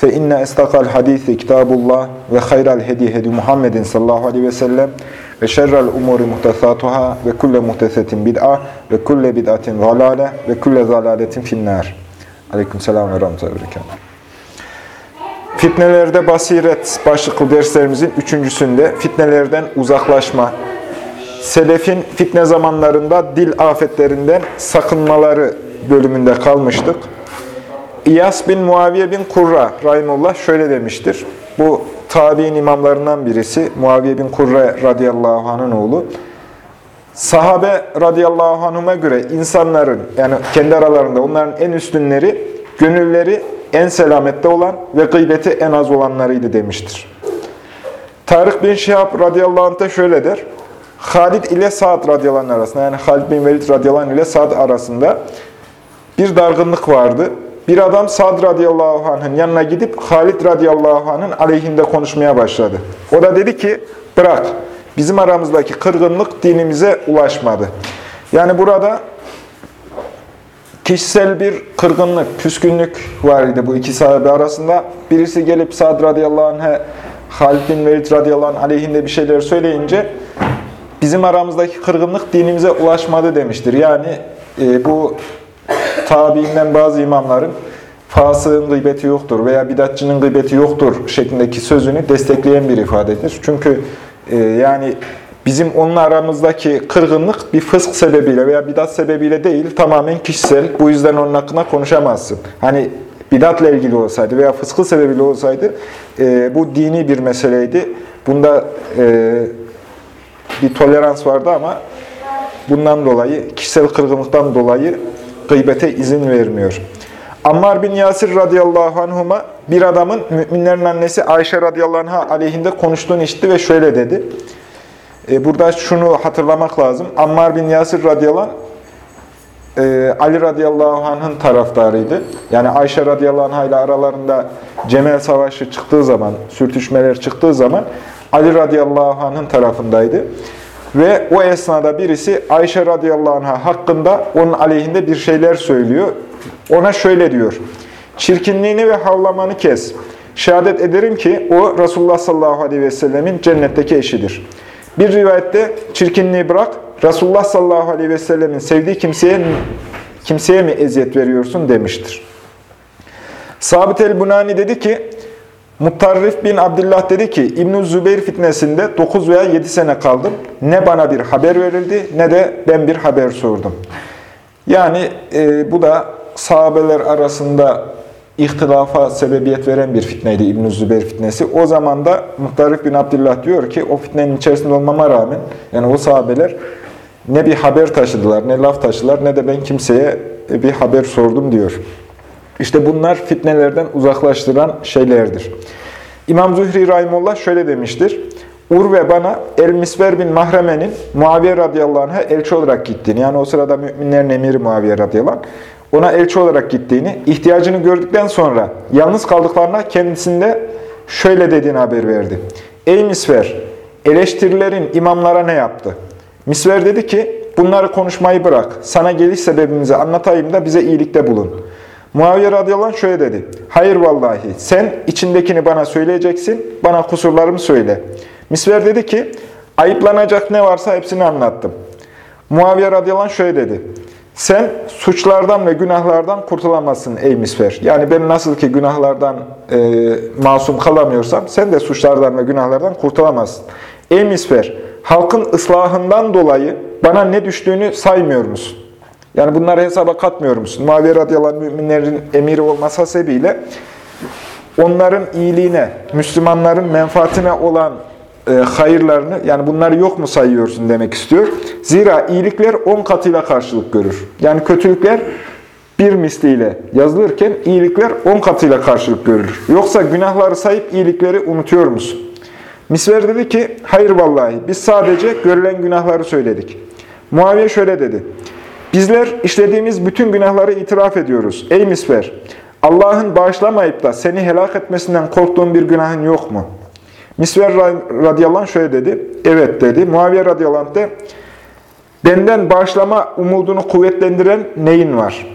Fe inne estakal hadisi kitabullah ve hayral hedi hedi Muhammedin sallallahu aleyhi ve sellem ve şerrel umuri muhtesatuhâ ve kulle muhtesetin bid'a ve kulle bid'atin zalâle ve kulle zalâletin finnâr. Aleyküm selam ve rahmetullahi. Fitnelerde basiret başlıklı derslerimizin üçüncüsünde fitnelerden uzaklaşma, Selefin fitne zamanlarında dil afetlerinden sakınmaları bölümünde kalmıştık. İyas bin Muaviye bin Kurra Rahimullah şöyle demiştir. Bu tabi'in imamlarından birisi Muaviye bin Kurra radıyallahu anh'ın oğlu. Sahabe radıyallahu anh'ıma göre insanların yani kendi aralarında onların en üstünleri gönülleri en selamette olan ve gıybeti en az olanlarıydı demiştir. Tarık bin Şihab radıyallahu anh şöyle der. Halid ile Sa'd radıyallahu anh arasında yani Halid bin Velid radıyallahu anh ile Sa'd arasında bir dargınlık vardı. Bir adam Sad radıyallahu anh'ın yanına gidip Halid radıyallahu anh'ın aleyhinde konuşmaya başladı. O da dedi ki bırak bizim aramızdaki kırgınlık dinimize ulaşmadı. Yani burada kişisel bir kırgınlık, küskünlük var idi bu iki sahabe arasında. Birisi gelip Sad radıyallahu anh'a Halid bin Velid radıyallahu anh aleyhinde bir şeyler söyleyince bizim aramızdaki kırgınlık dinimize ulaşmadı demiştir. Yani e, bu tabiinden bazı imamların fasığın gıybeti yoktur veya bidatçının gıybeti yoktur şeklindeki sözünü destekleyen bir ifadedir. Çünkü e, yani bizim onunla aramızdaki kırgınlık bir fısk sebebiyle veya bidat sebebiyle değil, tamamen kişisel. Bu yüzden onun hakkında konuşamazsın. Hani bidatla ilgili olsaydı veya fıskı sebebiyle olsaydı e, bu dini bir meseleydi. Bunda e, bir tolerans vardı ama bundan dolayı, kişisel kırgınlıktan dolayı gıybete izin vermiyor. Ammar bin Yasir radıyallahu anhuma bir adamın müminlerin annesi Ayşe radıyallahu anh'a aleyhinde konuştuğunu işitti ve şöyle dedi. E, burada şunu hatırlamak lazım. Ammar bin Yasir radıyallahu anh, e, Ali radıyallahu anh'ın taraftarıydı. Yani Ayşe radıyallahu anh ile aralarında Cemel Savaşı çıktığı zaman, sürtüşmeler çıktığı zaman Ali radıyallahu anh'ın tarafındaydı. Ve o esnada birisi Ayşe radıyallahu anh'a hakkında onun aleyhinde bir şeyler söylüyor. Ona şöyle diyor. Çirkinliğini ve havlamanı kes. Şehadet ederim ki o Resulullah sallallahu aleyhi ve sellemin cennetteki eşidir. Bir rivayette çirkinliği bırak, Resulullah sallallahu aleyhi ve sellemin sevdiği kimseye, kimseye mi eziyet veriyorsun demiştir. Sabit el-Bunani dedi ki, Mutarrif bin Abdullah dedi ki, İbn-i Zübeyir fitnesinde 9 veya 7 sene kaldım. Ne bana bir haber verildi ne de ben bir haber sordum. Yani e, bu da sahabeler arasında ihtilafa sebebiyet veren bir fitneydi İbn-i Zübeyir fitnesi. O zaman da Muhtarif bin Abdullah diyor ki o fitnenin içerisinde olmama rağmen yani o sahabeler ne bir haber taşıdılar, ne laf taşıdılar ne de ben kimseye bir haber sordum diyor. İşte bunlar fitnelerden uzaklaştıran şeylerdir. İmam Zühri Rahimullah şöyle demiştir. Urve bana El-Misver bin Mahreme'nin Muaviye radıyallahu anh'a elçi olarak gittiğini, yani o sırada müminlerin emiri Muaviye radıyallahu anh, ona elçi olarak gittiğini, ihtiyacını gördükten sonra yalnız kaldıklarına kendisinde şöyle dediğini haber verdi. Ey Misver, eleştirilerin imamlara ne yaptı? Misver dedi ki, bunları konuşmayı bırak, sana geliş sebebimizi anlatayım da bize iyilikte bulun. Muaviye radıyallahu şöyle dedi. Hayır vallahi sen içindekini bana söyleyeceksin, bana kusurlarımı söyle. Misver dedi ki, ayıplanacak ne varsa hepsini anlattım. Muaviye radıyallahu şöyle dedi. Sen suçlardan ve günahlardan kurtulamazsın ey Misver. Yani ben nasıl ki günahlardan e, masum kalamıyorsam, sen de suçlardan ve günahlardan kurtulamazsın. Ey Misver, halkın ıslahından dolayı bana ne düştüğünü saymıyor musun? Yani bunları hesaba katmıyor musun? Muaviye radıyallahu anh müminlerin emiri olması sebebiyle onların iyiliğine, Müslümanların menfaatine olan e, hayırlarını, yani bunları yok mu sayıyorsun demek istiyor. Zira iyilikler on katıyla karşılık görür. Yani kötülükler bir misliyle yazılırken iyilikler on katıyla karşılık görülür. Yoksa günahları sayıp iyilikleri unutuyor musun? Misver dedi ki, hayır vallahi biz sadece görülen günahları söyledik. Muaviye şöyle dedi, bizler işlediğimiz bütün günahları itiraf ediyoruz. Ey Misver, Allah'ın bağışlamayıp da seni helak etmesinden korktuğun bir günahın yok mu? Misver radıyallahu anh şöyle dedi, evet dedi. Muaviye radıyallahu anh de, benden bağışlama umudunu kuvvetlendiren neyin var?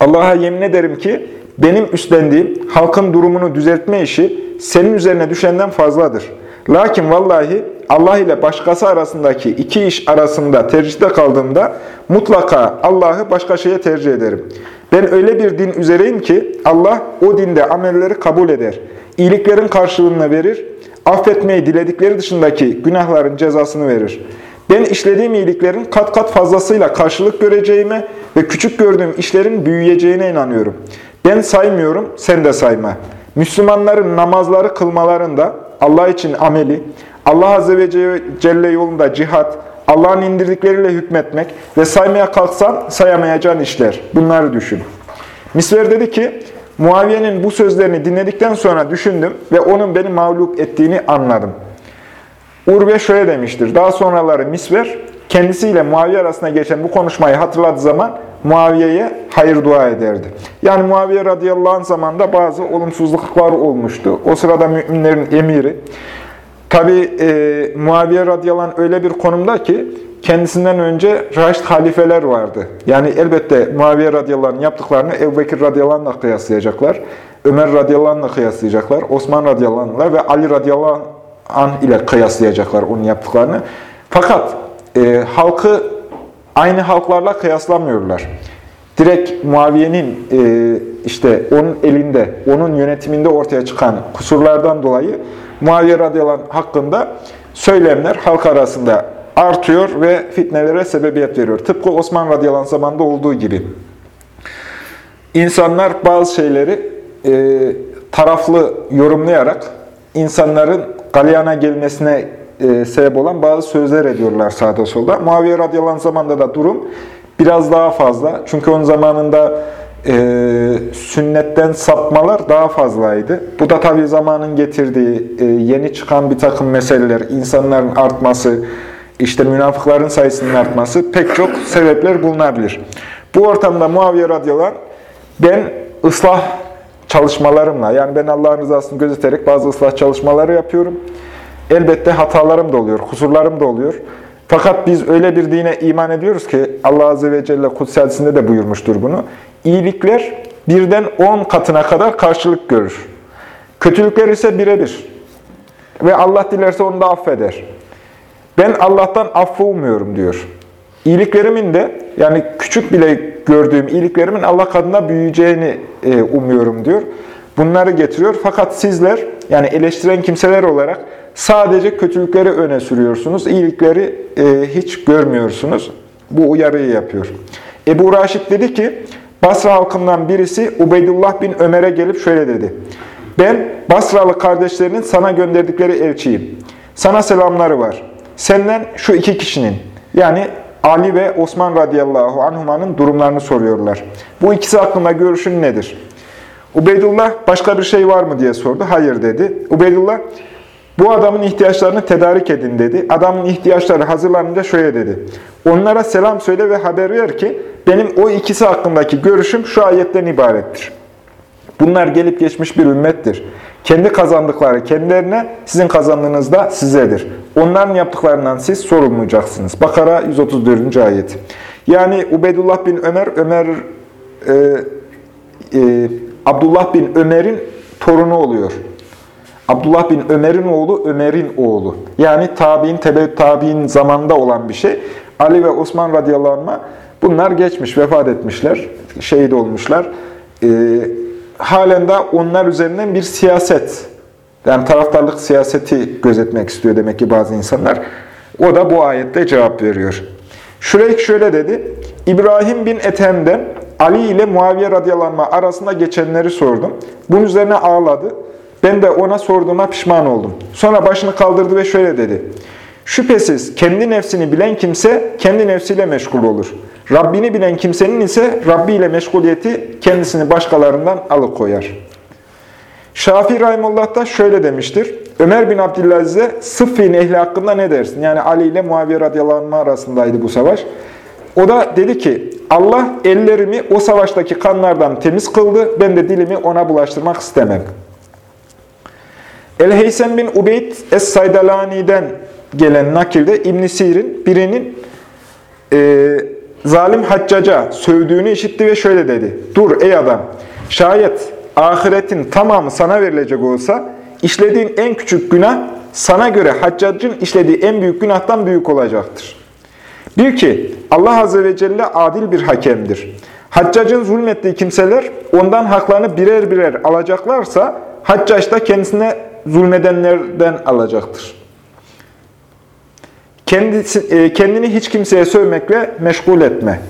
Allah'a yemin ederim ki, benim üstlendiğim halkın durumunu düzeltme işi senin üzerine düşenden fazladır. Lakin vallahi Allah ile başkası arasındaki iki iş arasında tercihte kaldığımda mutlaka Allah'ı başka şeye tercih ederim. Ben öyle bir din üzereyim ki Allah o dinde amelleri kabul eder. İyiliklerin karşılığını verir. Affetmeyi diledikleri dışındaki günahların cezasını verir. Ben işlediğim iyiliklerin kat kat fazlasıyla karşılık göreceğime ve küçük gördüğüm işlerin büyüyeceğine inanıyorum. Ben saymıyorum, sen de sayma. Müslümanların namazları kılmalarında Allah için ameli, Allah Azze ve Celle yolunda cihat, Allah'ın indirdikleriyle hükmetmek ve saymaya kalksan sayamayacağın işler. Bunları düşün. Misver dedi ki, Muaviye'nin bu sözlerini dinledikten sonra düşündüm ve onun beni mağlup ettiğini anladım. Urve şöyle demiştir. Daha sonraları Misver kendisiyle Muaviye arasında geçen bu konuşmayı hatırladığı zaman Muaviye'ye hayır dua ederdi. Yani Muaviye radıyallahu anh zamanında bazı olumsuzluklar olmuştu. O sırada müminlerin emiri. Tabi e, Muaviye radıyallahu anh öyle bir konumda ki kendisinden önce Raşid halifeler vardı. Yani elbette Muaviye radıyallahu anh yaptıklarını Ebu Bekir radıyallahu anh'la kıyaslayacaklar. Ömer radıyallahu anh'la kıyaslayacaklar. Osman radıyallahu anh'la ve Ali radıyallahu anh ile kıyaslayacaklar onun yaptıklarını. Fakat e, halkı aynı halklarla kıyaslamıyorlar. Direkt Muaviye'nin e, işte onun elinde, onun yönetiminde ortaya çıkan kusurlardan dolayı Muaviye radıyallahu anh hakkında söylemler halk arasında artıyor ve fitnelere sebebiyet veriyor. Tıpkı Osman radıyallahu anh zamanında olduğu gibi. İnsanlar bazı şeyleri e, taraflı yorumlayarak insanların galyana gelmesine e, sebep olan bazı sözler ediyorlar sağda solda. Muaviye radıyallahu anh zamanında da durum biraz daha fazla. Çünkü onun zamanında e, sünnetten sapmalar daha fazlaydı. Bu da tabii zamanın getirdiği e, yeni çıkan bir takım meseleler, insanların artması, işte münafıkların sayısının artması pek çok sebepler bulunabilir. Bu ortamda Muaviye radıyallahu anh, ben ıslah çalışmalarımla, yani ben Allah'ın rızasını gözeterek bazı ıslah çalışmaları yapıyorum. Elbette hatalarım da oluyor, kusurlarım da oluyor. Fakat biz öyle bir dine iman ediyoruz ki Allah Azze ve Celle Kudüs de buyurmuştur bunu. İyilikler birden on katına kadar karşılık görür. Kötülükler ise birebir. Ve Allah dilerse onu da affeder. Ben Allah'tan affı umuyorum diyor. İyiliklerimin de yani küçük bile gördüğüm iyiliklerimin Allah katında büyüyeceğini e, umuyorum diyor. Bunları getiriyor. Fakat sizler yani eleştiren kimseler olarak sadece kötülükleri öne sürüyorsunuz. İyilikleri e, hiç görmüyorsunuz. Bu uyarıyı yapıyor. Ebu Raşid dedi ki Basra halkından birisi Ubeydullah bin Ömer'e gelip şöyle dedi. Ben Basralı kardeşlerinin sana gönderdikleri elçiyim. Sana selamları var. Senden şu iki kişinin yani Ali ve Osman radıyallahu anhumanın durumlarını soruyorlar. Bu ikisi hakkında görüşün nedir? Ubeydullah başka bir şey var mı diye sordu. Hayır dedi. Ubeydullah bu adamın ihtiyaçlarını tedarik edin dedi. Adamın ihtiyaçları hazırlanınca şöyle dedi. Onlara selam söyle ve haber ver ki benim o ikisi hakkındaki görüşüm şu ayetten ibarettir. Bunlar gelip geçmiş bir ümmettir. Kendi kazandıkları kendilerine, sizin kazandığınız da sizedir. Onların yaptıklarından siz sorulmayacaksınız. Bakara 134. ayet. Yani Ubeydullah bin Ömer, Ömer e, e, Abdullah bin Ömer'in torunu oluyor. Abdullah bin Ömer'in oğlu, Ömer'in oğlu. Yani tabi'in, tebe tabi'in zamanında olan bir şey. Ali ve Osman radıyallahu anh'a bunlar geçmiş, vefat etmişler, şehit olmuşlar. Ee, halen de onlar üzerinden bir siyaset, yani taraftarlık siyaseti gözetmek istiyor demek ki bazı insanlar. O da bu ayette cevap veriyor. Şureyk şöyle dedi, İbrahim bin Ethem'den Ali ile Muaviye radıyallahu anh arasında geçenleri sordum. Bunun üzerine ağladı. Ben de ona sorduğuma pişman oldum. Sonra başını kaldırdı ve şöyle dedi. Şüphesiz kendi nefsini bilen kimse kendi nefsiyle meşgul olur. Rabbini bilen kimsenin ise Rabbi ile meşguliyeti kendisini başkalarından alıkoyar. Şafii Rahimullah da şöyle demiştir. Ömer bin Abdülaziz'e Sıffin ehli hakkında ne dersin? Yani Ali ile Muaviye radıyallahu anh arasındaydı bu savaş. O da dedi ki, Allah ellerimi o savaştaki kanlardan temiz kıldı, ben de dilimi ona bulaştırmak istemem. El-Heysem bin Ubeyd Es-Saydalani'den gelen nakilde ibn Sir'in birinin e, zalim haccaca sövdüğünü işitti ve şöyle dedi. Dur ey adam, şayet ahiretin tamamı sana verilecek olsa, işlediğin en küçük günah sana göre haccacın işlediği en büyük günahtan büyük olacaktır. Bil ki Allah Azze ve Celle adil bir hakemdir. Haccacın zulmettiği kimseler ondan haklarını birer birer alacaklarsa haccaç da kendisine zulmedenlerden alacaktır. Kendisi, e, kendini hiç kimseye sövmekle meşgul etme.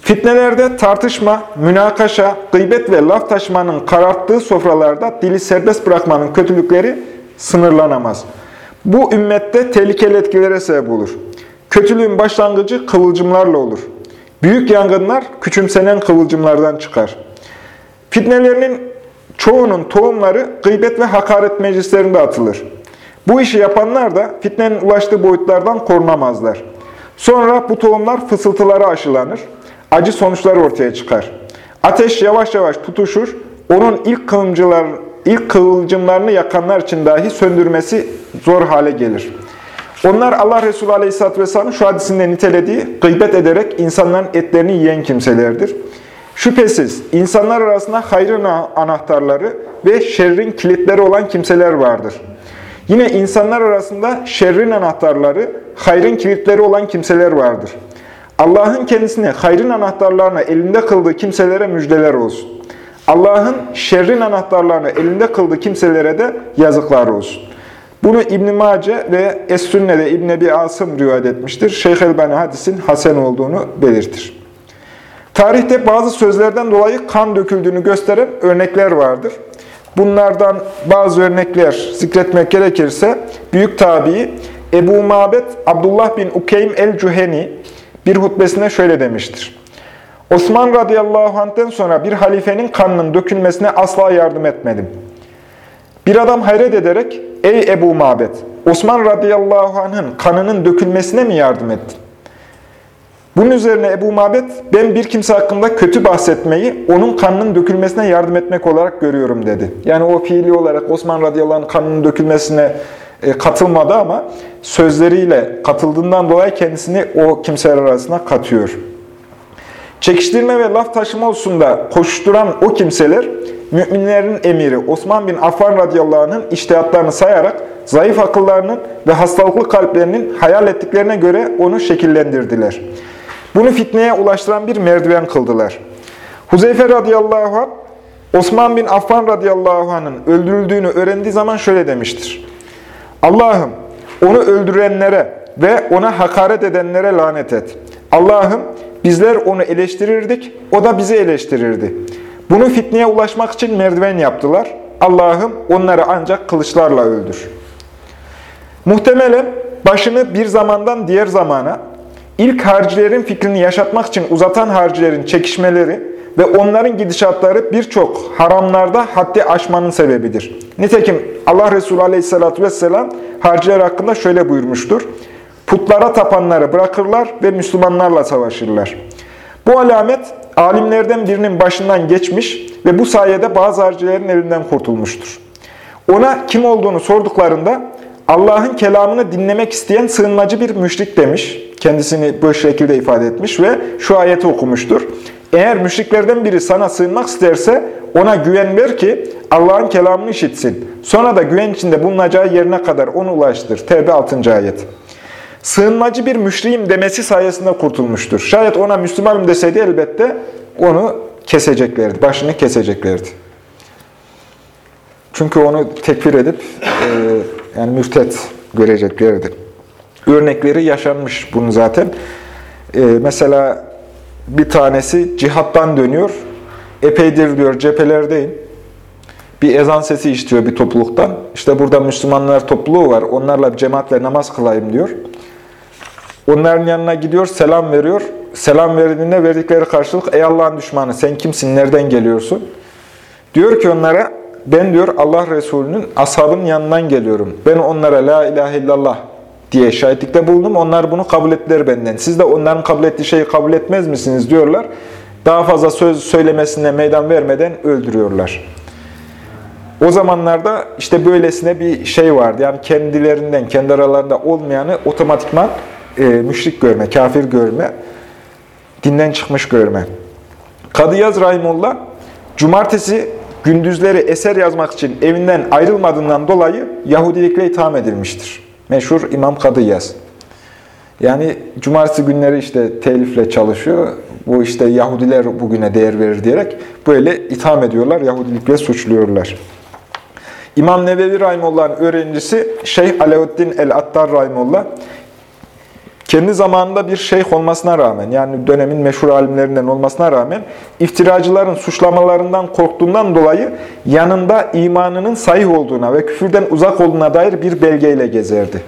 Fitnelerde tartışma, münakaşa, gıybet ve laf taşımanın kararttığı sofralarda dili serbest bırakmanın kötülükleri sınırlanamaz. Bu ümmette tehlikeli etkilere sebep olur. Kötülüğün başlangıcı kıvılcımlarla olur. Büyük yangınlar küçümsenen kıvılcımlardan çıkar. Fitnelerinin çoğunun tohumları gıybet ve hakaret meclislerinde atılır. Bu işi yapanlar da fitnenin ulaştığı boyutlardan korunamazlar. Sonra bu tohumlar fısıltılara aşılanır. Acı sonuçlar ortaya çıkar. Ateş yavaş yavaş tutuşur. Onun ilk kıvılcımlar, ilk kıvılcımlarını yakanlar için dahi söndürmesi zor hale gelir. Onlar Allah Resulü Aleyhisselatü Vesselam'ın şu hadisinde nitelediği gıybet ederek insanların etlerini yiyen kimselerdir. Şüphesiz insanlar arasında hayrın anahtarları ve şerrin kilitleri olan kimseler vardır. Yine insanlar arasında şerrin anahtarları, hayrın kilitleri olan kimseler vardır. Allah'ın kendisine hayrın anahtarlarını elinde kıldığı kimselere müjdeler olsun. Allah'ın şerrin anahtarlarını elinde kıldığı kimselere de yazıklar olsun. Bunu İbn-i Mace ve Es-Sünne'de İbn Ebi Asım rivayet etmiştir. Şeyh Elbani hadisin hasen olduğunu belirtir. Tarihte bazı sözlerden dolayı kan döküldüğünü gösteren örnekler vardır. Bunlardan bazı örnekler zikretmek gerekirse, büyük tabi Ebu Mabet Abdullah bin Ukeym el-Cüheni bir hutbesinde şöyle demiştir. Osman radıyallahu anh'ten sonra bir halifenin kanının dökülmesine asla yardım etmedim. Bir adam hayret ederek, ey Ebu Mabet, Osman radıyallahu anh'ın kanının dökülmesine mi yardım ettin? Bunun üzerine Ebu Mabet, ben bir kimse hakkında kötü bahsetmeyi, onun kanının dökülmesine yardım etmek olarak görüyorum dedi. Yani o fiili olarak Osman radıyallahu anh kanının dökülmesine e, katılmadı ama sözleriyle katıldığından dolayı kendisini o kimseler arasına katıyor. Çekiştirme ve laf taşıma hususunda koşturan o kimseler, müminlerin emiri Osman bin Affan radıyallahu anh'ın iştihatlarını sayarak zayıf akıllarının ve hastalıklı kalplerinin hayal ettiklerine göre onu şekillendirdiler. Bunu fitneye ulaştıran bir merdiven kıldılar. Huzeyfe radıyallahu anh, Osman bin Affan radıyallahu anh'ın öldürüldüğünü öğrendiği zaman şöyle demiştir. Allah'ım onu öldürenlere ve ona hakaret edenlere lanet et. Allah'ım bizler onu eleştirirdik, o da bizi eleştirirdi. Bunu fitneye ulaşmak için merdiven yaptılar. Allah'ım onları ancak kılıçlarla öldür. Muhtemelen başını bir zamandan diğer zamana, ilk harcilerin fikrini yaşatmak için uzatan harcilerin çekişmeleri ve onların gidişatları birçok haramlarda haddi aşmanın sebebidir. Nitekim Allah Resulü Aleyhisselatü Vesselam harciler hakkında şöyle buyurmuştur. Putlara tapanları bırakırlar ve Müslümanlarla savaşırlar. Bu alamet alimlerden birinin başından geçmiş ve bu sayede bazı harcilerin elinden kurtulmuştur. Ona kim olduğunu sorduklarında Allah'ın kelamını dinlemek isteyen sığınmacı bir müşrik demiş. Kendisini bu şekilde ifade etmiş ve şu ayeti okumuştur. Eğer müşriklerden biri sana sığınmak isterse ona güven ver ki Allah'ın kelamını işitsin. Sonra da güven içinde bulunacağı yerine kadar onu ulaştır. Tevbe 6. ayet. Sığınmacı bir müşriğim demesi sayesinde kurtulmuştur. Şayet ona Müslümanım deseydi elbette onu keseceklerdi, başını keseceklerdi. Çünkü onu tekfir edip yani mürtet göreceklerdi. Örnekleri yaşanmış bunun zaten. E, mesela bir tanesi cihattan dönüyor. Epeydir diyor cephelerdeyim. Bir ezan sesi işitiyor bir topluluktan. İşte burada Müslümanlar topluluğu var. Onlarla bir cemaatle namaz kılayım diyor. Onların yanına gidiyor, selam veriyor. Selam verdiğinde verdikleri karşılık, ey Allah'ın düşmanı sen kimsin, nereden geliyorsun? Diyor ki onlara, ben diyor Allah Resulü'nün ashabının yanından geliyorum. Ben onlara la ilahe illallah diye şahitlikte bulundum. Onlar bunu kabul ettiler benden. Siz de onların kabul ettiği şeyi kabul etmez misiniz diyorlar. Daha fazla söz söylemesine meydan vermeden öldürüyorlar. O zamanlarda işte böylesine bir şey vardı. Yani kendilerinden, kendi aralarında olmayanı otomatikman e, müşrik görme, kafir görme, dinden çıkmış görme. Kadıyaz Rahimullah, cumartesi gündüzleri eser yazmak için evinden ayrılmadığından dolayı Yahudilikle itham edilmiştir. Meşhur İmam Kadıyaz. Yani cumartesi günleri işte telifle çalışıyor. Bu işte Yahudiler bugüne değer verir diyerek böyle itham ediyorlar, Yahudilikle suçluyorlar. İmam Nevevi Rahimullah'ın öğrencisi Şeyh Alauddin el-Attar Rahimullah, kendi zamanında bir şeyh olmasına rağmen, yani dönemin meşhur alimlerinden olmasına rağmen, iftiracıların suçlamalarından korktuğundan dolayı yanında imanının sahih olduğuna ve küfürden uzak olduğuna dair bir belgeyle gezerdi.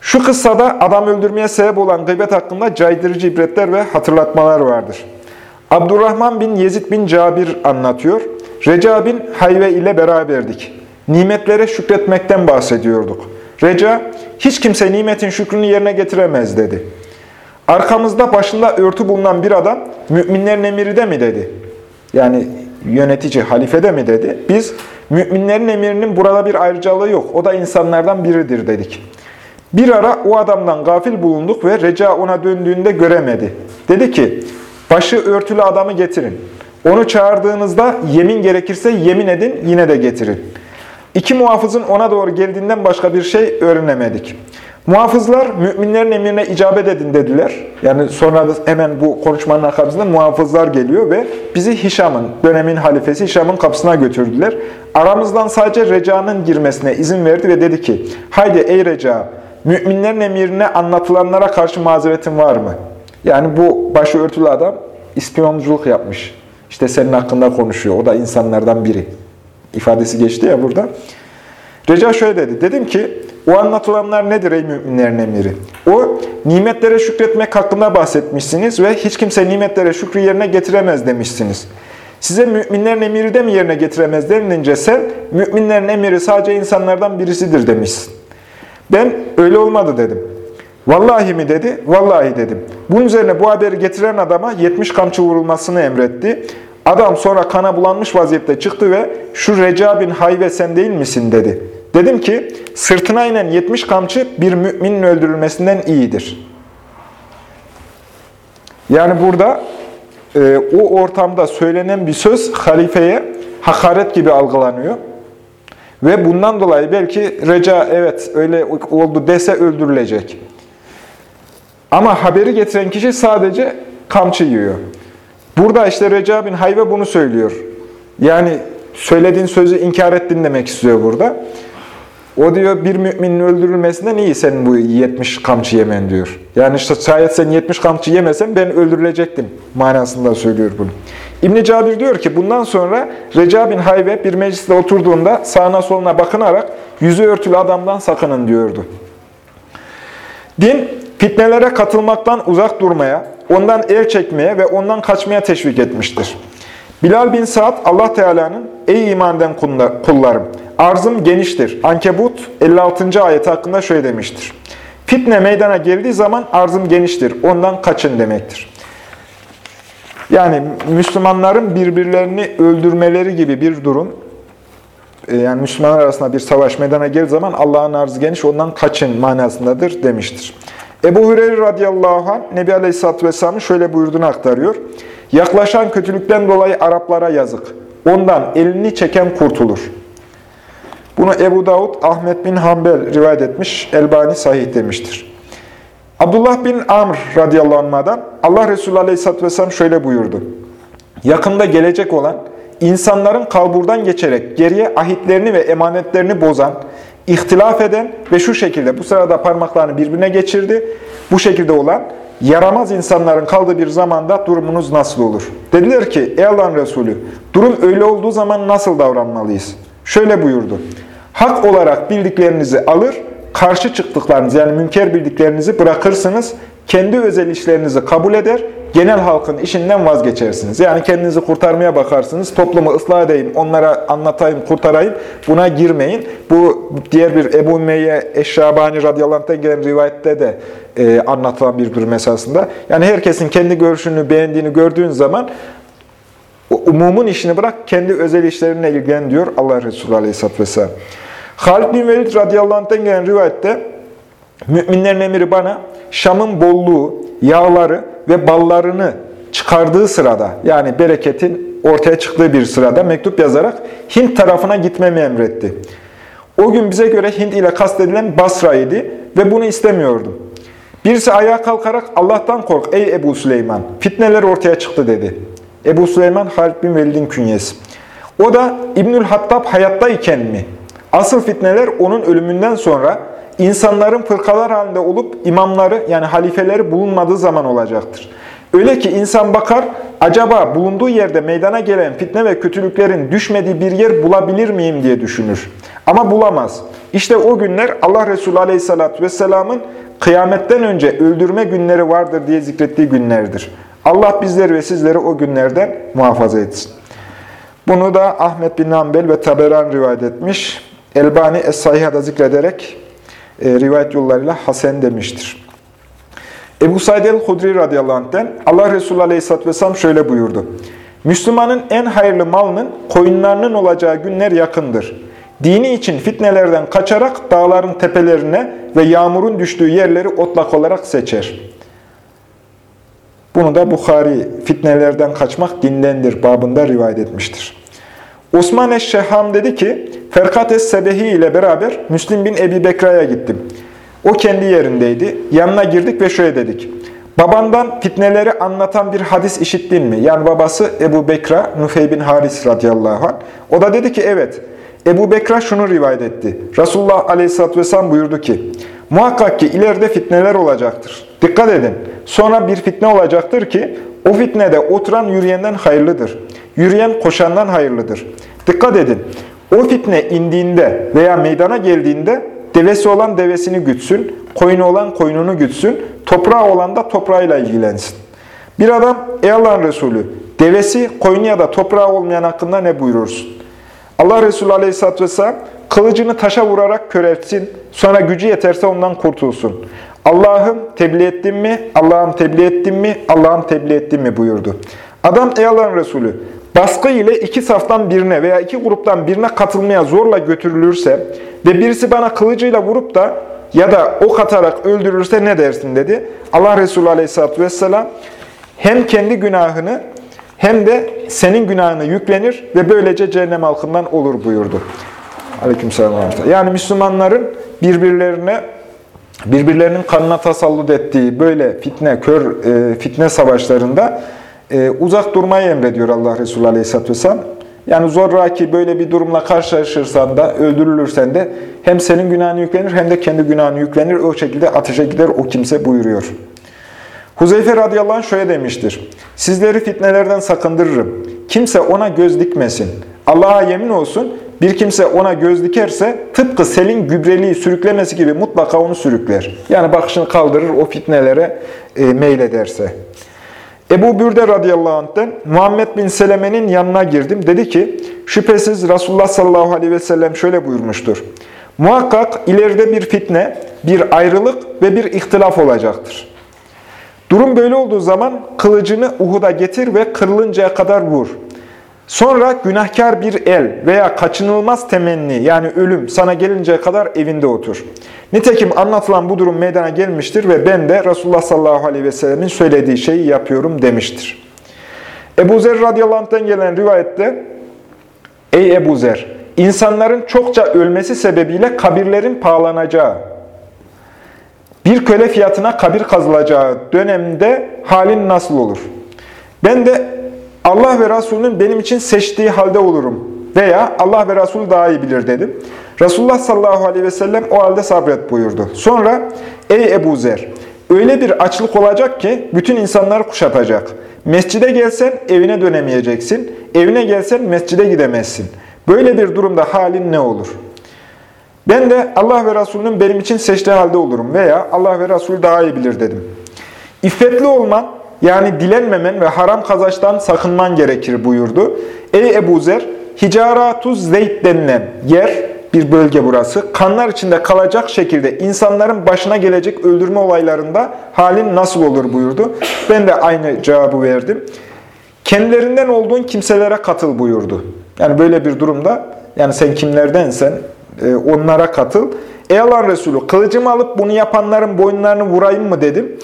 Şu kıssada adam öldürmeye sebep olan gıybet hakkında caydırıcı ibretler ve hatırlatmalar vardır. Abdurrahman bin Yezid bin Cabir anlatıyor. Reca bin Hayve ile beraberdik. Nimetlere şükretmekten bahsediyorduk. Reca, hiç kimse nimetin şükrünü yerine getiremez dedi. Arkamızda başında örtü bulunan bir adam, müminlerin emiri de mi dedi? Yani yönetici, halifede mi dedi? Biz, müminlerin emirinin burada bir ayrıcalığı yok, o da insanlardan biridir dedik. Bir ara o adamdan gafil bulunduk ve Reca ona döndüğünde göremedi. Dedi ki, başı örtülü adamı getirin. Onu çağırdığınızda yemin gerekirse yemin edin, yine de getirin. İki muhafızın ona doğru geldiğinden başka bir şey öğrenemedik. Muhafızlar müminlerin emrine icabet edin dediler. Yani sonra hemen bu konuşmanın akabinde muhafızlar geliyor ve bizi Hişam'ın, dönemin halifesi Hişam'ın kapısına götürdüler. Aramızdan sadece Reca'nın girmesine izin verdi ve dedi ki, haydi ey Reca, müminlerin emirine anlatılanlara karşı mazeretin var mı? Yani bu başı örtülü adam ispiyonculuk yapmış. İşte senin hakkında konuşuyor. O da insanlardan biri. İfadesi geçti ya burada. Reca şöyle dedi. Dedim ki o anlatılanlar nedir ey müminlerin emiri? O nimetlere şükretmek hakkında bahsetmişsiniz ve hiç kimse nimetlere şükrü yerine getiremez demişsiniz. Size müminlerin emiri de mi yerine getiremez denilince sen müminlerin emiri sadece insanlardan birisidir demişsin. Ben öyle olmadı dedim. Vallahi mi dedi? Vallahi dedim. Bunun üzerine bu haberi getiren adama 70 kamçı vurulmasını emretti. Adam sonra kana bulanmış vaziyette çıktı ve şu Reca bin Hayve sen değil misin dedi. Dedim ki sırtına inen 70 kamçı bir müminin öldürülmesinden iyidir. Yani burada e, o ortamda söylenen bir söz halifeye hakaret gibi algılanıyor. Ve bundan dolayı belki Reca evet öyle oldu dese öldürülecek. Ama haberi getiren kişi sadece kamçı yiyor. Burada işte Reca bin Hayve bunu söylüyor. Yani söylediğin sözü inkar ettin demek istiyor burada. O diyor bir müminin öldürülmesinden iyi senin bu 70 kamçı yemen diyor. Yani işte şayet sen 70 kamçı yemesen ben öldürülecektim manasında söylüyor bunu. İbn Cabir diyor ki bundan sonra Reca bin Hayve bir mecliste oturduğunda sağına soluna bakınarak yüzü örtülü adamdan sakının diyordu. Din fitnelere katılmaktan uzak durmaya, ondan el çekmeye ve ondan kaçmaya teşvik etmiştir. Bilal bin Sa'd Allah Teala'nın ey imandan kullarım arzım geniştir. Ankebut 56. ayet hakkında şöyle demiştir. Fitne meydana geldiği zaman arzım geniştir. Ondan kaçın demektir. Yani Müslümanların birbirlerini öldürmeleri gibi bir durum, e, yani Müslümanlar arasında bir savaş meydana geldiği zaman Allah'ın arzı geniş, ondan kaçın manasındadır demiştir. Ebu Hureyre radıyallahu anh Nebi Aleyhisselatü Vesselam'ın şöyle buyurduğunu aktarıyor. Yaklaşan kötülükten dolayı Araplara yazık. Ondan elini çeken kurtulur. Bunu Ebu Davud, Ahmet bin Hanbel rivayet etmiş, Elbani sahih demiştir. Abdullah bin Amr radıyallahu anh'dan Allah Resulü aleyhisselatü vesselam şöyle buyurdu. Yakında gelecek olan, insanların kalburdan geçerek geriye ahitlerini ve emanetlerini bozan, ihtilaf eden ve şu şekilde bu sırada parmaklarını birbirine geçirdi. Bu şekilde olan yaramaz insanların kaldığı bir zamanda durumunuz nasıl olur? Dediler ki ey Allah'ın Resulü durum öyle olduğu zaman nasıl davranmalıyız? Şöyle buyurdu. Hak olarak bildiklerinizi alır, karşı çıktıklarınızı yani münker bildiklerinizi bırakırsınız, kendi özel işlerinizi kabul eder, genel halkın işinden vazgeçersiniz. Yani kendinizi kurtarmaya bakarsınız. Toplumu ıslah edeyim, onlara anlatayım, kurtarayım. Buna girmeyin. Bu diğer bir Ebu Meyye Eşşabani radıyallahu gelen rivayette de e, anlatılan bir durum esasında. Yani herkesin kendi görüşünü beğendiğini gördüğün zaman umumun işini bırak, kendi özel işlerine ilgilen diyor Allah Resulü Aleyhisselatü Vesselam. Halid bin Velid radıyallahu gelen rivayette, müminlerin emiri bana, Şam'ın bolluğu, yağları ve ballarını çıkardığı sırada, yani bereketin ortaya çıktığı bir sırada mektup yazarak Hint tarafına gitmemi emretti. O gün bize göre Hint ile kastedilen Basra idi ve bunu istemiyordum. Birisi ayağa kalkarak Allah'tan kork ey Ebu Süleyman, fitneler ortaya çıktı dedi. Ebu Süleyman Halid bin Velid'in künyesi. O da İbnül Hattab hayattayken mi? Asıl fitneler onun ölümünden sonra insanların fırkalar halinde olup imamları yani halifeleri bulunmadığı zaman olacaktır. Öyle ki insan bakar, acaba bulunduğu yerde meydana gelen fitne ve kötülüklerin düşmediği bir yer bulabilir miyim diye düşünür. Ama bulamaz. İşte o günler Allah Resulü Aleyhisselatü Vesselam'ın kıyametten önce öldürme günleri vardır diye zikrettiği günlerdir. Allah bizleri ve sizleri o günlerden muhafaza etsin. Bunu da Ahmet bin Hanbel ve Taberan rivayet etmiş. Elbani Es-Sahiha'da zikrederek e, rivayet yollarıyla Hasen demiştir. Ebu Said el-Hudri radıyallahu anh'ten Allah Resulü aleyhisselatü vesselam şöyle buyurdu. Müslümanın en hayırlı malının koyunlarının olacağı günler yakındır. Dini için fitnelerden kaçarak dağların tepelerine ve yağmurun düştüğü yerleri otlak olarak seçer. Bunu da Bukhari fitnelerden kaçmak dindendir babında rivayet etmiştir. Osman Eşşeham dedi ki, Ferkat Es-Sebehi ile beraber Müslim bin Ebi Bekra'ya gittim. O kendi yerindeydi. Yanına girdik ve şöyle dedik. Babandan fitneleri anlatan bir hadis işittin mi? Yani babası Ebu Bekra, Nufey bin Haris radıyallahu anh. O da dedi ki evet. Ebu Bekra şunu rivayet etti. Resulullah aleyhisselatü vesselam buyurdu ki, Muhakkak ki ileride fitneler olacaktır. Dikkat edin. Sonra bir fitne olacaktır ki, o fitnede oturan yürüyenden hayırlıdır. Yürüyen koşandan hayırlıdır. Dikkat edin. O fitne indiğinde veya meydana geldiğinde devesi olan devesini gütsün, koyunu olan koyununu gütsün, toprağı olan da toprağıyla ilgilensin. Bir adam, ey Allah'ın Resulü, devesi, koyunu ya da toprağı olmayan hakkında ne buyurursun? Allah Resulü Aleyhisselatü Vesselam, kılıcını taşa vurarak köreltsin, sonra gücü yeterse ondan kurtulsun. Allah'ım tebliğ ettim mi, Allah'ım tebliğ ettim mi, Allah'ım tebliğ ettim mi buyurdu. Adam ey Allah'ın Resulü, baskı ile iki saftan birine veya iki gruptan birine katılmaya zorla götürülürse ve birisi bana kılıcıyla vurup da ya da ok atarak öldürürse ne dersin dedi. Allah Resulü Aleyhisselatü Vesselam hem kendi günahını hem de senin günahını yüklenir ve böylece cehennem halkından olur buyurdu. Aleykümselam. Yani Müslümanların birbirlerine birbirlerinin kanına tasallut ettiği böyle fitne, kör e, fitne savaşlarında e, uzak durmayı emrediyor Allah Resulü Aleyhisselatü Vesselam. Yani zorraki böyle bir durumla karşılaşırsan da, öldürülürsen de hem senin günahını yüklenir hem de kendi günahını yüklenir. O şekilde ateşe gider o kimse buyuruyor. Huzeyfe radıyallahu anh şöyle demiştir. Sizleri fitnelerden sakındırırım. Kimse ona göz dikmesin. Allah'a yemin olsun bir kimse ona göz dikerse tıpkı selin gübreliği sürüklemesi gibi mutlaka onu sürükler. Yani bakışını kaldırır o fitnelere e, meylederse. Ebu Bürde radıyallahu anh'ten Muhammed bin Seleme'nin yanına girdim. Dedi ki, şüphesiz Resulullah sallallahu aleyhi ve sellem şöyle buyurmuştur. Muhakkak ileride bir fitne, bir ayrılık ve bir ihtilaf olacaktır. Durum böyle olduğu zaman kılıcını Uhud'a getir ve kırılıncaya kadar vur. Sonra günahkar bir el veya kaçınılmaz temenni yani ölüm sana gelinceye kadar evinde otur. Nitekim anlatılan bu durum meydana gelmiştir ve ben de Resulullah sallallahu aleyhi ve sellemin söylediği şeyi yapıyorum demiştir. Ebu Zer radıyallahu anh'tan gelen rivayette Ey Ebu Zer! insanların çokça ölmesi sebebiyle kabirlerin pahalanacağı, bir köle fiyatına kabir kazılacağı dönemde halin nasıl olur? Ben de Allah ve Resulünün benim için seçtiği halde olurum veya Allah ve Resul daha iyi bilir dedim. Resulullah sallallahu aleyhi ve sellem o halde sabret buyurdu. Sonra ey Ebu Zer öyle bir açlık olacak ki bütün insanlar kuşatacak. Mescide gelsen evine dönemeyeceksin. Evine gelsen mescide gidemezsin. Böyle bir durumda halin ne olur? Ben de Allah ve Resulünün benim için seçtiği halde olurum veya Allah ve Resul daha iyi bilir dedim. İffetli olman yani dilenmemen ve haram kazançtan sakınman gerekir buyurdu. Ey Ebu Zer, Hicaratuz Zeyd denilen yer, bir bölge burası, kanlar içinde kalacak şekilde insanların başına gelecek öldürme olaylarında halin nasıl olur buyurdu. Ben de aynı cevabı verdim. Kendilerinden olduğun kimselere katıl buyurdu. Yani böyle bir durumda, yani sen kimlerdensen e, onlara katıl. Ey Allah'ın Resulü, kılıcımı alıp bunu yapanların boynlarını vurayım mı dedim.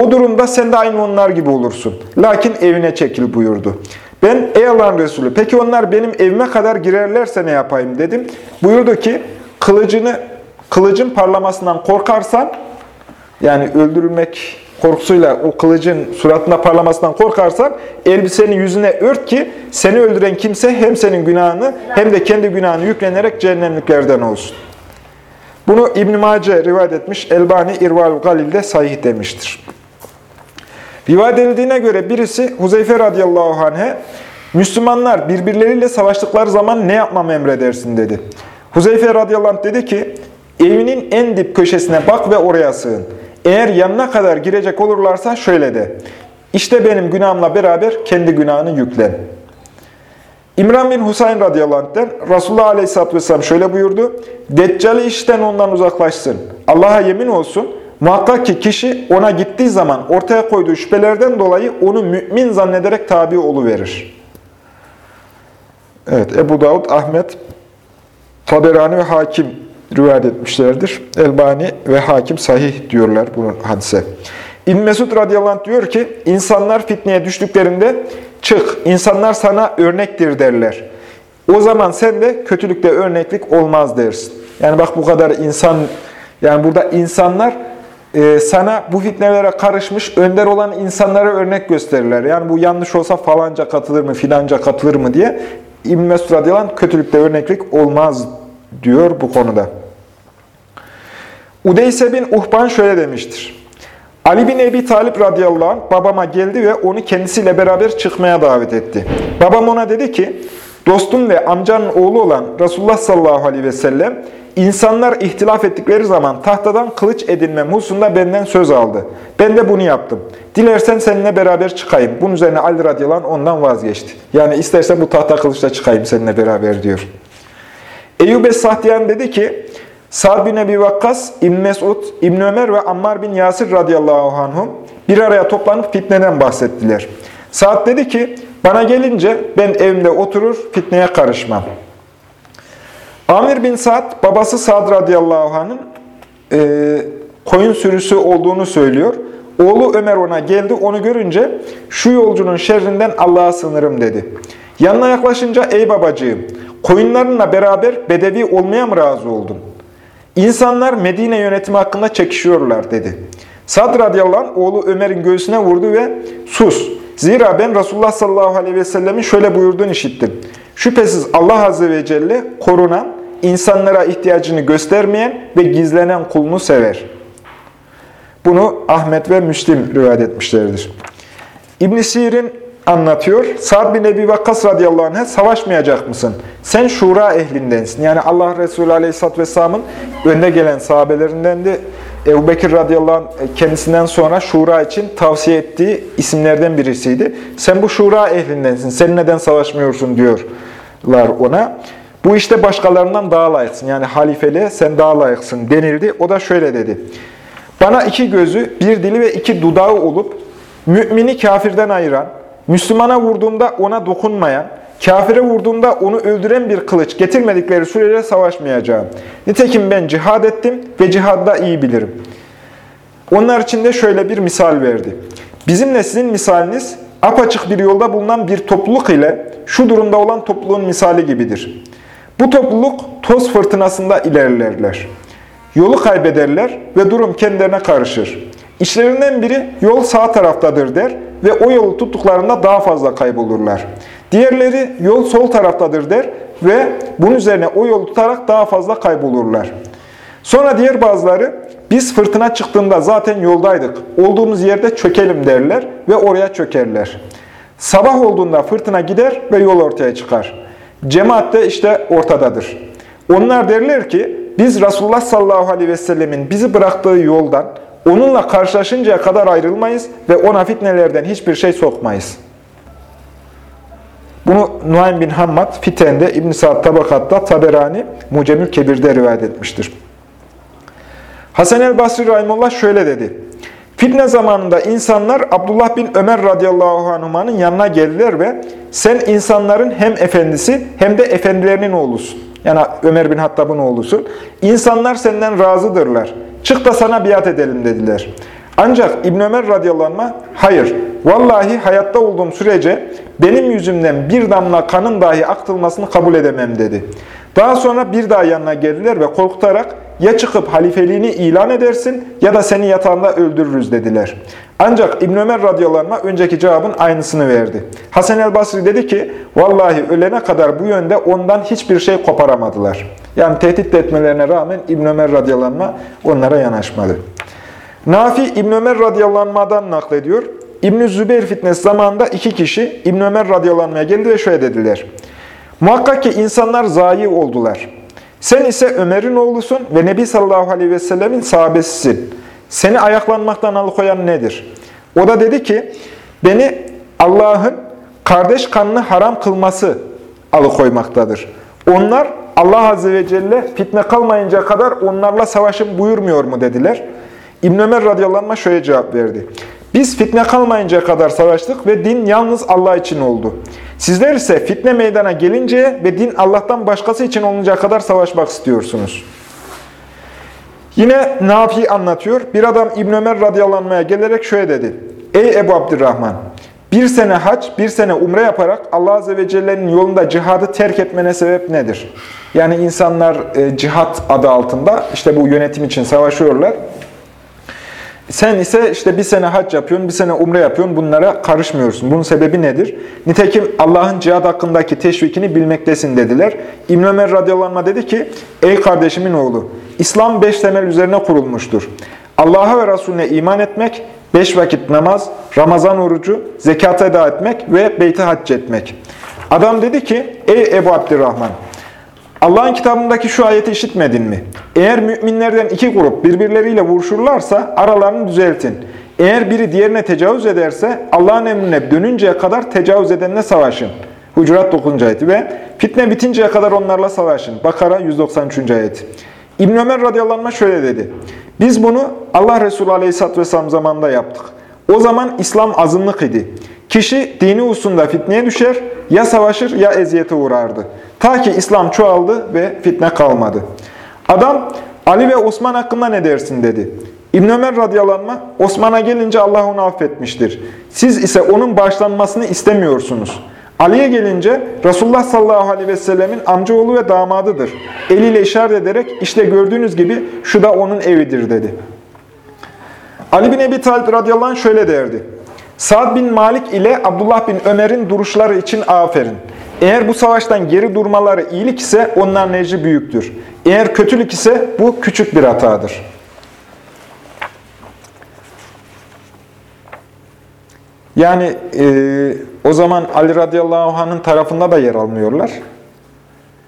O durumda sen de aynı onlar gibi olursun. Lakin evine çekil buyurdu. Ben ey Allah'ın Resulü peki onlar benim evime kadar girerlerse ne yapayım dedim. Buyurdu ki kılıcını kılıcın parlamasından korkarsan yani öldürülmek korkusuyla o kılıcın suratına parlamasından korkarsan elbiseni yüzüne ört ki seni öldüren kimse hem senin günahını hem de kendi günahını yüklenerek cehennemliklerden olsun. Bunu İbn-i Mace rivayet etmiş, Elbani İrval Galil'de sahih demiştir. Rivayet edildiğine göre birisi Huzeyfe radıyallahu anh'e Müslümanlar birbirleriyle savaştıkları zaman ne yapmamı emredersin dedi. Huzeyfe radıyallahu anh dedi ki evinin en dip köşesine bak ve oraya sığın. Eğer yanına kadar girecek olurlarsa şöyle de. İşte benim günahımla beraber kendi günahını yüklen. İmran bin Husayn radıyallahu anh'ten Resulullah aleyhisselatü vesselam şöyle buyurdu. Deccali işten ondan uzaklaşsın. Allah'a yemin olsun. Muhakkak ki kişi ona gittiği zaman ortaya koyduğu şüphelerden dolayı onu mümin zannederek tabi verir. Evet, Ebu Davud, Ahmet, Taberani ve Hakim rivayet etmişlerdir. Elbani ve Hakim sahih diyorlar bunu hadise. İbn Mesud radıyallahu diyor ki, insanlar fitneye düştüklerinde çık, insanlar sana örnektir derler. O zaman sen de kötülükte örneklik olmaz dersin. Yani bak bu kadar insan, yani burada insanlar sana bu fitnelere karışmış, önder olan insanlara örnek gösterirler. Yani bu yanlış olsa falanca katılır mı, filanca katılır mı diye. İbn Mesud radıyallahu anh kötülükte örneklik olmaz diyor bu konuda. Udeyse bin Uhban şöyle demiştir. Ali bin Ebi Talip radıyallahu anh babama geldi ve onu kendisiyle beraber çıkmaya davet etti. Babam ona dedi ki, dostum ve amcanın oğlu olan Resulullah sallallahu aleyhi ve sellem, insanlar ihtilaf ettikleri zaman tahtadan kılıç edinmem hususunda benden söz aldı. Ben de bunu yaptım. Dilersen seninle beraber çıkayım. Bunun üzerine Ali radıyallahu ondan vazgeçti. Yani istersen bu tahta kılıçla çıkayım seninle beraber diyor. Eyyub Es-Sahtiyan dedi ki, Sa'd bin Ebi Vakkas, İbn Mesud, İbn Ömer ve Ammar bin Yasir radıyallahu anhum bir araya toplanıp fitneden bahsettiler. Sa'd dedi ki, bana gelince ben evimde oturur, fitneye karışmam. Amir bin Sa'd, babası Sa'd radıyallahu anh'ın e, koyun sürüsü olduğunu söylüyor. Oğlu Ömer ona geldi, onu görünce şu yolcunun şerrinden Allah'a sınırım dedi. Yanına yaklaşınca ey babacığım, koyunlarınla beraber bedevi olmaya mı razı oldun? İnsanlar Medine yönetimi hakkında çekişiyorlar dedi. Sad radıyallahu anh oğlu Ömer'in göğsüne vurdu ve sus. Zira ben Resulullah sallallahu aleyhi ve sellemin şöyle buyurduğunu işittim. Şüphesiz Allah azze ve celle korunan, insanlara ihtiyacını göstermeyen ve gizlenen kulunu sever. Bunu Ahmet ve Müslim rivayet etmişlerdir. İbn Sirin anlatıyor. Sa'd bin Ebi Vakkas radıyallahu anh'a savaşmayacak mısın? Sen şura ehlindensin. Yani Allah Resulü aleyhisselatü vesselamın önde gelen sahabelerindendi. Ebu Bekir radıyallahu anh kendisinden sonra şura için tavsiye ettiği isimlerden birisiydi. Sen bu şura ehlindensin. Sen neden savaşmıyorsun diyorlar ona. Bu işte başkalarından daha layıksın. Yani halifeliğe sen daha layıksın denildi. O da şöyle dedi. Bana iki gözü, bir dili ve iki dudağı olup mümini kafirden ayıran, Müslümana vurduğunda ona dokunmayan, kafire vurduğunda onu öldüren bir kılıç getirmedikleri sürece savaşmayacağım. Nitekim ben cihad ettim ve cihadda iyi bilirim. Onlar için de şöyle bir misal verdi. Bizimle sizin misaliniz apaçık bir yolda bulunan bir topluluk ile şu durumda olan topluluğun misali gibidir. Bu topluluk toz fırtınasında ilerlerler. Yolu kaybederler ve durum kendilerine karışır. İşlerinden biri yol sağ taraftadır der ve o yolu tuttuklarında daha fazla kaybolurlar. Diğerleri yol sol taraftadır der ve bunun üzerine o yolu tutarak daha fazla kaybolurlar. Sonra diğer bazıları biz fırtına çıktığında zaten yoldaydık, olduğumuz yerde çökelim derler ve oraya çökerler. Sabah olduğunda fırtına gider ve yol ortaya çıkar. Cemaat de işte ortadadır. Onlar derler ki biz Resulullah sallallahu aleyhi ve sellemin bizi bıraktığı yoldan Onunla karşılaşıncaya kadar ayrılmayız ve ona fitnelerden hiçbir şey sokmayız. Bunu Nuaym bin Hammad, Fiten'de, İbn-i Sa'd Tabakat'ta, Taberani, Mucemül Kebir'de rivayet etmiştir. Hasan el-Basri Rahimullah şöyle dedi. Fitne zamanında insanlar Abdullah bin Ömer radıyallahu anh'ın yanına geldiler ve sen insanların hem efendisi hem de efendilerinin oğlusun. Yani Ömer bin Hattab'ın oğlusun. İnsanlar senden razıdırlar. Çık da sana biat edelim dediler. Ancak İbn Ömer radıyallahu hayır, vallahi hayatta olduğum sürece benim yüzümden bir damla kanın dahi aktılmasını kabul edemem dedi. Daha sonra bir daha yanına geldiler ve korkutarak ya çıkıp halifeliğini ilan edersin ya da seni yatağında öldürürüz dediler. Ancak İbn Ömer radıyallahu önceki cevabın aynısını verdi. Hasan el Basri dedi ki, vallahi ölene kadar bu yönde ondan hiçbir şey koparamadılar. Yani tehdit etmelerine rağmen İbn Ömer radıyallahu onlara yanaşmadı. Nafi İbn Ömer radıyallahu anh'dan naklediyor. İbn Zübeyir fitnesi zamanında iki kişi İbn Ömer radıyallahu anh'a geldi ve şöyle dediler. Muhakkak ki insanlar zayi oldular. Sen ise Ömer'in oğlusun ve Nebi sallallahu aleyhi ve sellemin sahabesisin. Seni ayaklanmaktan alıkoyan nedir? O da dedi ki, beni Allah'ın kardeş kanını haram kılması alıkoymaktadır. Onlar Allah Azze ve Celle fitne kalmayınca kadar onlarla savaşın buyurmuyor mu dediler. İbn Ömer radıyallahu şöyle cevap verdi. Biz fitne kalmayınca kadar savaştık ve din yalnız Allah için oldu. Sizler ise fitne meydana gelinceye ve din Allah'tan başkası için oluncaya kadar savaşmak istiyorsunuz. Yine Nafi anlatıyor. Bir adam İbn Ömer radıyallahu anh'a gelerek şöyle dedi. Ey Ebu Abdurrahman! Bir sene hac, bir sene umre yaparak Allah Azze ve Celle'nin yolunda cihadı terk etmene sebep nedir? Yani insanlar e, cihat adı altında işte bu yönetim için savaşıyorlar. Sen ise işte bir sene hac yapıyorsun, bir sene umre yapıyorsun, bunlara karışmıyorsun. Bunun sebebi nedir? Nitekim Allah'ın cihad hakkındaki teşvikini bilmektesin dediler. İbn Ömer radıyallahu dedi ki, ey kardeşimin oğlu, İslam beş temel üzerine kurulmuştur. Allah'a ve Resulüne iman etmek, beş vakit namaz, Ramazan orucu, zekat eda etmek ve beyti hac etmek. Adam dedi ki, ey Ebu Abdurrahman, Allah'ın kitabındaki şu ayeti işitmedin mi? Eğer müminlerden iki grup birbirleriyle vuruşurlarsa aralarını düzeltin. Eğer biri diğerine tecavüz ederse Allah'ın emrine dönünceye kadar tecavüz edenle savaşın. Hucurat 9. ayeti ve fitne bitinceye kadar onlarla savaşın. Bakara 193. ayeti. İbn Ömer radıyallahu anh şöyle dedi. Biz bunu Allah Resulü aleyhisselatü vesselam zamanında yaptık. O zaman İslam azınlık idi. Kişi dini usunda fitneye düşer, ya savaşır ya eziyete uğrardı. Ta ki İslam çoğaldı ve fitne kalmadı. Adam, Ali ve Osman hakkında ne dersin dedi. İbn Ömer radıyallahu Osman'a gelince Allah onu affetmiştir. Siz ise onun başlanmasını istemiyorsunuz. Ali'ye gelince Resulullah sallallahu aleyhi ve sellemin amcaoğlu ve damadıdır. Eliyle işaret ederek işte gördüğünüz gibi şu da onun evidir dedi. Ali bin Ebi Talib radıyallahu anh şöyle derdi. Sa'd bin Malik ile Abdullah bin Ömer'in duruşları için aferin. Eğer bu savaştan geri durmaları iyilik ise onların ecri büyüktür. Eğer kötülük ise bu küçük bir hatadır. Yani e, o zaman Ali radıyallahu anh'ın tarafında da yer almıyorlar.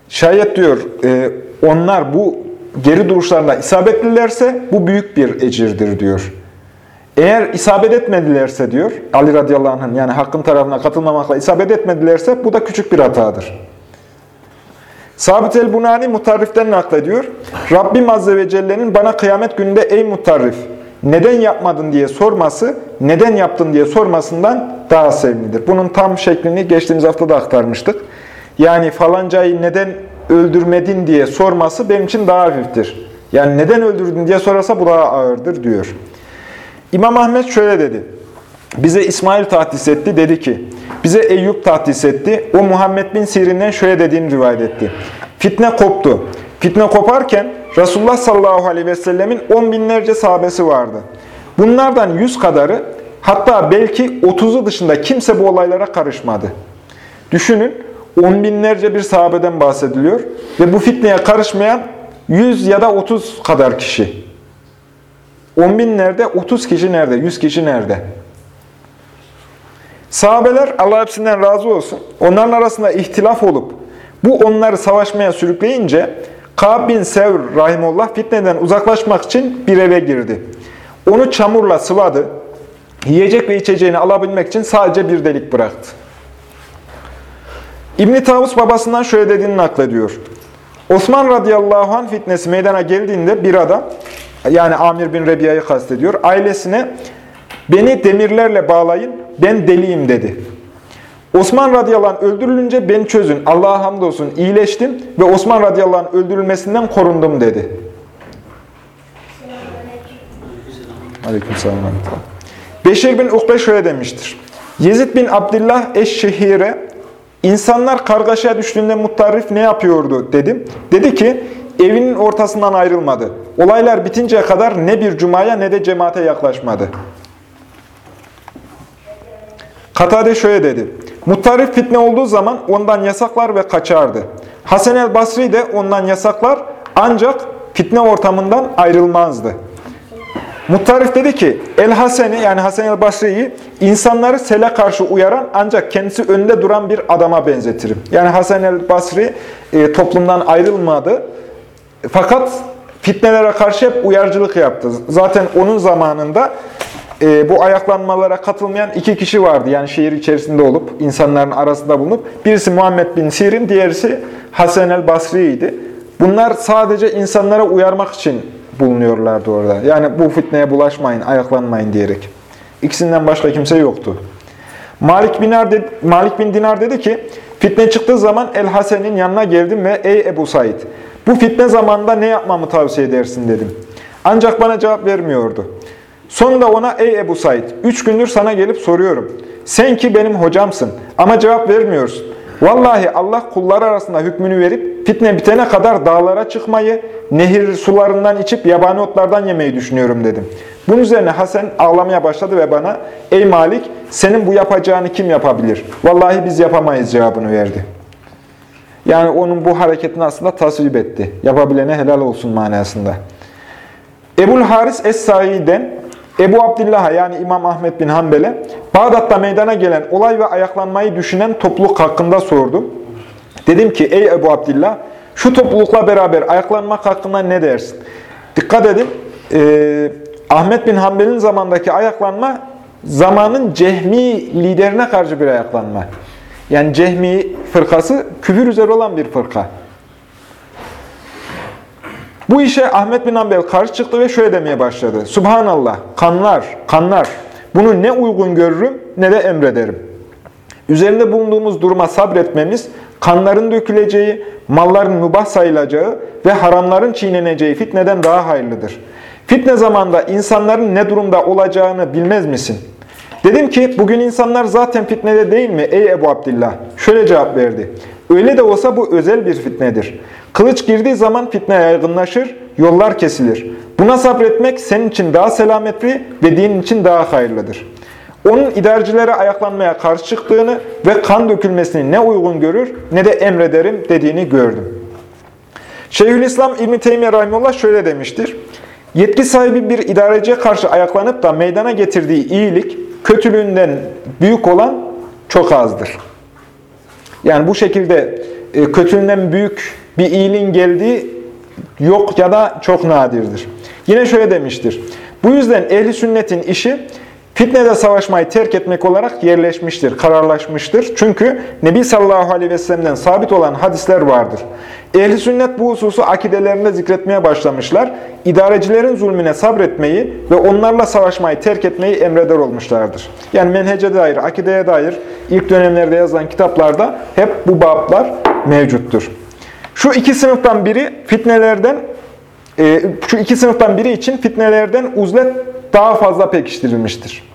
Şayet diyor e, onlar bu geri duruşlarla isabetlilerse bu büyük bir ecirdir diyor. Eğer isabet etmedilerse diyor, Ali radıyallahu anh'ın yani hakkın tarafına katılmamakla isabet etmedilerse bu da küçük bir hatadır. Sabit el-Bunani mutarriften naklediyor. Rabbim Azze ve Celle'nin bana kıyamet gününde ey mutarrif neden yapmadın diye sorması, neden yaptın diye sormasından daha sevimlidir. Bunun tam şeklini geçtiğimiz hafta da aktarmıştık. Yani falancayı neden öldürmedin diye sorması benim için daha hafiftir. Yani neden öldürdün diye sorarsa bu daha ağırdır diyor. İmam Ahmet şöyle dedi. Bize İsmail tahdis etti. Dedi ki, bize Eyüp tahdis etti. O Muhammed bin Sirin'den şöyle dediğini rivayet etti. Fitne koptu. Fitne koparken Resulullah sallallahu aleyhi ve sellemin on binlerce sahabesi vardı. Bunlardan yüz kadarı hatta belki otuzu dışında kimse bu olaylara karışmadı. Düşünün on binlerce bir sahabeden bahsediliyor ve bu fitneye karışmayan yüz ya da otuz kadar kişi. 10 bin nerede? 30 kişi nerede? 100 kişi nerede? Sahabeler Allah hepsinden razı olsun. Onların arasında ihtilaf olup bu onları savaşmaya sürükleyince Ka'b bin Sevr rahimullah fitneden uzaklaşmak için bir eve girdi. Onu çamurla sıvadı. Yiyecek ve içeceğini alabilmek için sadece bir delik bıraktı. İbn Tavus babasından şöyle dediğini naklediyor. Osman radıyallahu anh fitnesi meydana geldiğinde bir adam, yani Amir bin Rebiya'yı kastediyor, ailesine beni demirlerle bağlayın, ben deliyim dedi. Osman radıyallahu anh öldürülünce beni çözün, Allah'a hamdolsun iyileştim ve Osman radıyallahu anh öldürülmesinden korundum dedi. Aleykümselam. Beşir bin Ukbe şöyle demiştir. Yezid bin Abdullah Eşşehire insanlar kargaşaya düştüğünde Muttarrif ne yapıyordu dedim. Dedi ki evinin ortasından ayrılmadı. Olaylar bitinceye kadar ne bir cumaya ne de cemaate yaklaşmadı. Katade şöyle dedi. Muttarif fitne olduğu zaman ondan yasaklar ve kaçardı. Hasan el Basri de ondan yasaklar ancak fitne ortamından ayrılmazdı. Muttarif dedi ki, El Hasen'i yani Hasan el Basri'yi insanları sele karşı uyaran ancak kendisi önünde duran bir adama benzetirim. Yani Hasan el Basri e, toplumdan ayrılmadı. Fakat fitnelere karşı hep uyarcılık yaptı. Zaten onun zamanında e, bu ayaklanmalara katılmayan iki kişi vardı. Yani şehir içerisinde olup insanların arasında bulunup birisi Muhammed bin Sirin, diğerisi Hasan el Basri'ydi. Bunlar sadece insanlara uyarmak için bulunuyorlardı orada. Yani bu fitneye bulaşmayın, ayaklanmayın diyerek. İkisinden başka kimse yoktu. Malik bin, dedi, Malik bin Dinar dedi ki, fitne çıktığı zaman El Hasen'in yanına geldim ve ey Ebu Said, bu fitne zamanında ne yapmamı tavsiye edersin dedim. Ancak bana cevap vermiyordu. Sonunda ona ey Ebu Said, üç gündür sana gelip soruyorum. Sen ki benim hocamsın ama cevap vermiyorsun. Vallahi Allah kullar arasında hükmünü verip fitne bitene kadar dağlara çıkmayı, nehir sularından içip yabani otlardan yemeyi düşünüyorum dedim. Bunun üzerine Hasan ağlamaya başladı ve bana ey Malik senin bu yapacağını kim yapabilir? Vallahi biz yapamayız cevabını verdi. Yani onun bu hareketini aslında tasvip etti. Yapabilene helal olsun manasında. Ebul Haris Es-Sai'den Ebu Abdillah'a yani İmam Ahmet bin Hanbel'e Bağdat'ta meydana gelen olay ve ayaklanmayı düşünen topluluk hakkında sordum. Dedim ki ey Ebu Abdillah şu toplulukla beraber ayaklanmak hakkında ne dersin? Dikkat edin e, Ahmet bin Hanbel'in zamandaki ayaklanma zamanın cehmi liderine karşı bir ayaklanma. Yani cehmi fırkası küfür üzere olan bir fırka. Bu işe Ahmet bin Hanbel karşı çıktı ve şöyle demeye başladı. Subhanallah, kanlar, kanlar. Bunu ne uygun görürüm ne de emrederim. Üzerinde bulunduğumuz duruma sabretmemiz, kanların döküleceği, malların mübah sayılacağı ve haramların çiğneneceği fitneden daha hayırlıdır. Fitne zamanında insanların ne durumda olacağını bilmez misin? Dedim ki, bugün insanlar zaten fitnede değil mi ey Ebu Abdillah? Şöyle cevap verdi. Öyle de olsa bu özel bir fitnedir. Kılıç girdiği zaman fitne yaygınlaşır, yollar kesilir. Buna sabretmek senin için daha selametli ve dinin için daha hayırlıdır. Onun idarcilere ayaklanmaya karşı çıktığını ve kan dökülmesini ne uygun görür ne de emrederim dediğini gördüm. Şeyhülislam İbn-i Teymiye Rahimullah şöyle demiştir. Yetki sahibi bir idareciye karşı ayaklanıp da meydana getirdiği iyilik, kötülüğünden büyük olan çok azdır. Yani bu şekilde e, kötülüğünden büyük bir iyiliğin geldiği yok ya da çok nadirdir. Yine şöyle demiştir. Bu yüzden ehli sünnetin işi fitnede savaşmayı terk etmek olarak yerleşmiştir, kararlaşmıştır. Çünkü Nebi sallallahu aleyhi ve sellem'den sabit olan hadisler vardır. Ehli sünnet bu hususu akidelerinde zikretmeye başlamışlar. İdarecilerin zulmüne sabretmeyi ve onlarla savaşmayı terk etmeyi emreder olmuşlardır. Yani menhece dair, akideye dair ilk dönemlerde yazılan kitaplarda hep bu bablar mevcuttur. Şu iki sınıftan biri fitnelerden, e, şu iki sınıftan biri için fitnelerden uzlet daha fazla pekiştirilmiştir.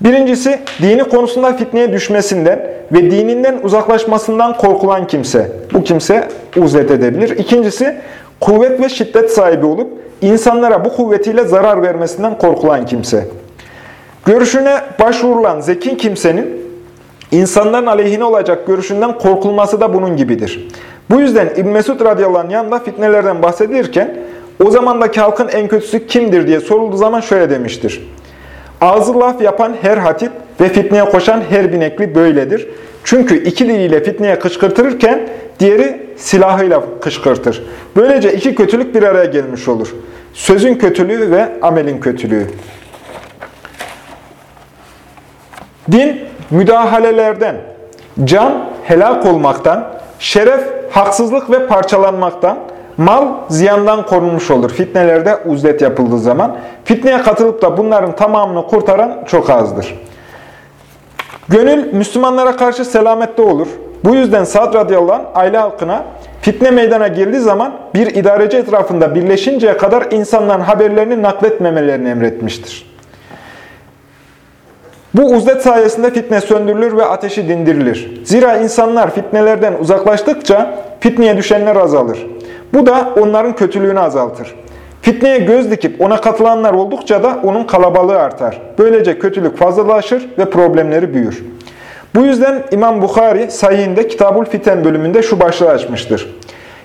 Birincisi, dini konusunda fitneye düşmesinden ve dininden uzaklaşmasından korkulan kimse. Bu kimse uzlet edebilir. İkincisi, kuvvet ve şiddet sahibi olup insanlara bu kuvvetiyle zarar vermesinden korkulan kimse. Görüşüne başvurulan zeki kimsenin insanların aleyhine olacak görüşünden korkulması da bunun gibidir. Bu yüzden İbn Mesud radıyallahu anh yanında fitnelerden bahsedilirken o zamandaki halkın en kötüsü kimdir diye sorulduğu zaman şöyle demiştir. Ağzı laf yapan her hatip ve fitneye koşan her binekli böyledir. Çünkü iki diliyle fitneye kışkırtırırken diğeri silahıyla kışkırtır. Böylece iki kötülük bir araya gelmiş olur. Sözün kötülüğü ve amelin kötülüğü. Din, müdahalelerden, can, helak olmaktan, şeref, haksızlık ve parçalanmaktan, mal, ziyandan korunmuş olur. Fitnelerde uzlet yapıldığı zaman. Fitneye katılıp da bunların tamamını kurtaran çok azdır. Gönül, Müslümanlara karşı selamette olur. Bu yüzden Sad radıyallahu anh, aile halkına fitne meydana girdiği zaman bir idareci etrafında birleşinceye kadar insanların haberlerini nakletmemelerini emretmiştir. Bu uzlet sayesinde fitne söndürülür ve ateşi dindirilir. Zira insanlar fitnelerden uzaklaştıkça fitneye düşenler azalır. Bu da onların kötülüğünü azaltır. Fitneye göz dikip ona katılanlar oldukça da onun kalabalığı artar. Böylece kötülük fazlalaşır ve problemleri büyür. Bu yüzden İmam Bukhari sayhinde Kitabul Fiten bölümünde şu başlığı açmıştır.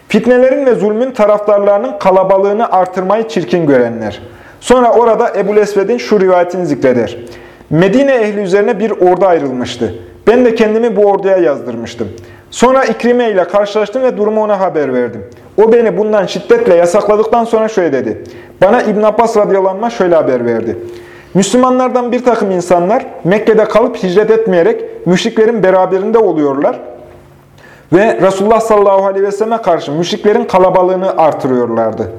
Fitnelerin ve zulmün taraftarlarının kalabalığını artırmayı çirkin görenler. Sonra orada Ebu Esved'in şu rivayetini zikreder. Medine ehli üzerine bir ordu ayrılmıştı. Ben de kendimi bu orduya yazdırmıştım. Sonra İkrime ile karşılaştım ve durumu ona haber verdim. O beni bundan şiddetle yasakladıktan sonra şöyle dedi. Bana İbn Abbas radıyallahu şöyle haber verdi. Müslümanlardan bir takım insanlar Mekke'de kalıp hicret etmeyerek müşriklerin beraberinde oluyorlar. Ve Resulullah sallallahu aleyhi ve selleme karşı müşriklerin kalabalığını artırıyorlardı.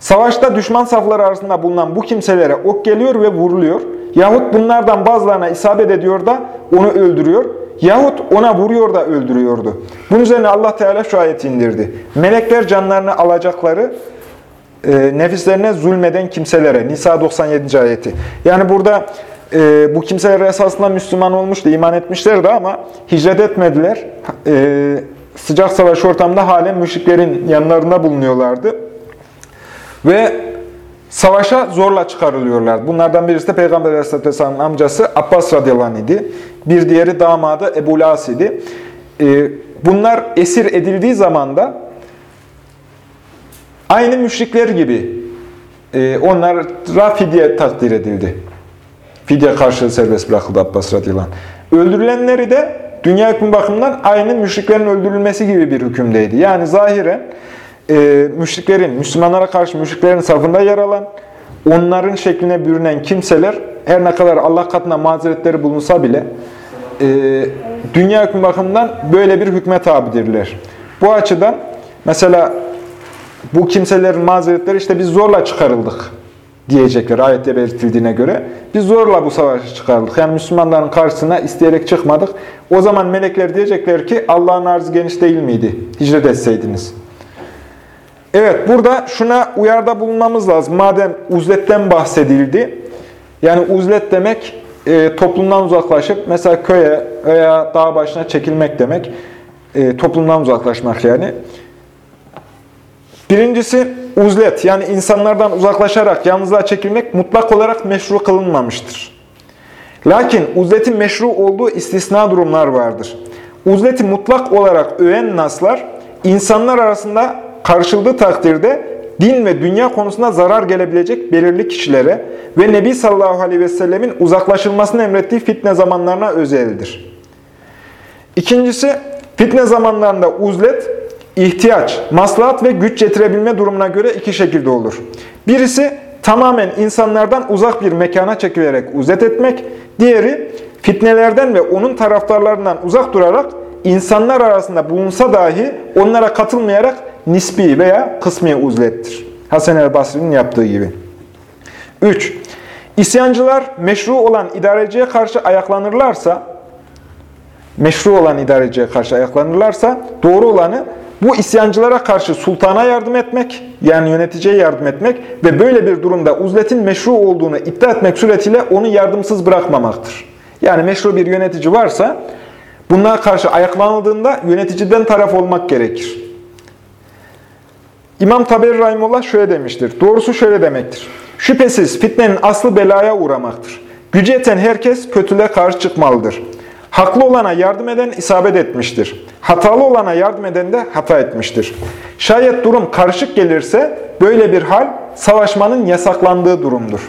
Savaşta düşman safları arasında bulunan bu kimselere ok geliyor ve vuruluyor. Yahut bunlardan bazılarına isabet ediyor da onu öldürüyor. Yahut ona vuruyor da öldürüyordu. Bunun üzerine Allah Teala şu ayeti indirdi. Melekler canlarını alacakları e, nefislerine zulmeden kimselere. Nisa 97. ayeti. Yani burada e, bu kimseler esasında Müslüman olmuştu, iman etmişlerdi ama hicret etmediler. E, sıcak savaş ortamında halen müşriklerin yanlarında bulunuyorlardı. Ve savaşa zorla çıkarılıyorlar. Bunlardan birisi de Peygamber Aleyhisselatü Vesselam'ın amcası Abbas radıyallahu anh idi. Bir diğeri damadı Ebu Las idi. Ee, bunlar esir edildiği zaman da aynı müşrikler gibi e, onlara fidye takdir edildi. Fidye karşılığı serbest bırakıldı Abbas radıyallahu anh. Öldürülenleri de dünya hükmü bakımından aynı müşriklerin öldürülmesi gibi bir hükümdeydi. Yani zahiren e, müşriklerin, Müslümanlara karşı müşriklerin safında yer alan, onların şekline bürünen kimseler her ne kadar Allah katına mazeretleri bulunsa bile e, dünya hükmü bakımından böyle bir hükme tabidirler. Bu açıdan mesela bu kimselerin mazeretleri işte biz zorla çıkarıldık diyecekler ayette belirtildiğine göre. Biz zorla bu savaşa çıkarıldık. Yani Müslümanların karşısına isteyerek çıkmadık. O zaman melekler diyecekler ki Allah'ın arzı geniş değil miydi? Hicret etseydiniz. Evet, burada şuna uyarda bulunmamız lazım. Madem uzletten bahsedildi, yani uzlet demek e, toplumdan uzaklaşıp mesela köye veya dağ başına çekilmek demek. E, toplumdan uzaklaşmak yani. Birincisi uzlet, yani insanlardan uzaklaşarak yalnızlığa çekilmek mutlak olarak meşru kılınmamıştır. Lakin uzletin meşru olduğu istisna durumlar vardır. Uzleti mutlak olarak öven naslar, insanlar arasında karşıldığı takdirde din ve dünya konusunda zarar gelebilecek belirli kişilere ve Nebi sallallahu aleyhi ve sellemin uzaklaşılmasını emrettiği fitne zamanlarına özeldir. İkincisi, fitne zamanlarında uzlet, ihtiyaç, maslahat ve güç getirebilme durumuna göre iki şekilde olur. Birisi, tamamen insanlardan uzak bir mekana çekilerek uzlet etmek, diğeri, fitnelerden ve onun taraftarlarından uzak durarak insanlar arasında bulunsa dahi onlara katılmayarak nisbi veya kısmi uzlettir. Hasan el Basri'nin yaptığı gibi. 3. İsyancılar meşru olan idareciye karşı ayaklanırlarsa, meşru olan idareciye karşı ayaklanırlarsa, doğru olanı bu isyancılara karşı sultana yardım etmek, yani yöneticiye yardım etmek ve böyle bir durumda uzletin meşru olduğunu iddia etmek suretiyle onu yardımsız bırakmamaktır. Yani meşru bir yönetici varsa, bunlara karşı ayaklanıldığında yöneticiden taraf olmak gerekir. İmam Taberi Rahimullah şöyle demiştir. Doğrusu şöyle demektir. Şüphesiz fitnenin aslı belaya uğramaktır. Gücü yeten herkes kötülüğe karşı çıkmalıdır. Haklı olana yardım eden isabet etmiştir. Hatalı olana yardım eden de hata etmiştir. Şayet durum karışık gelirse böyle bir hal savaşmanın yasaklandığı durumdur.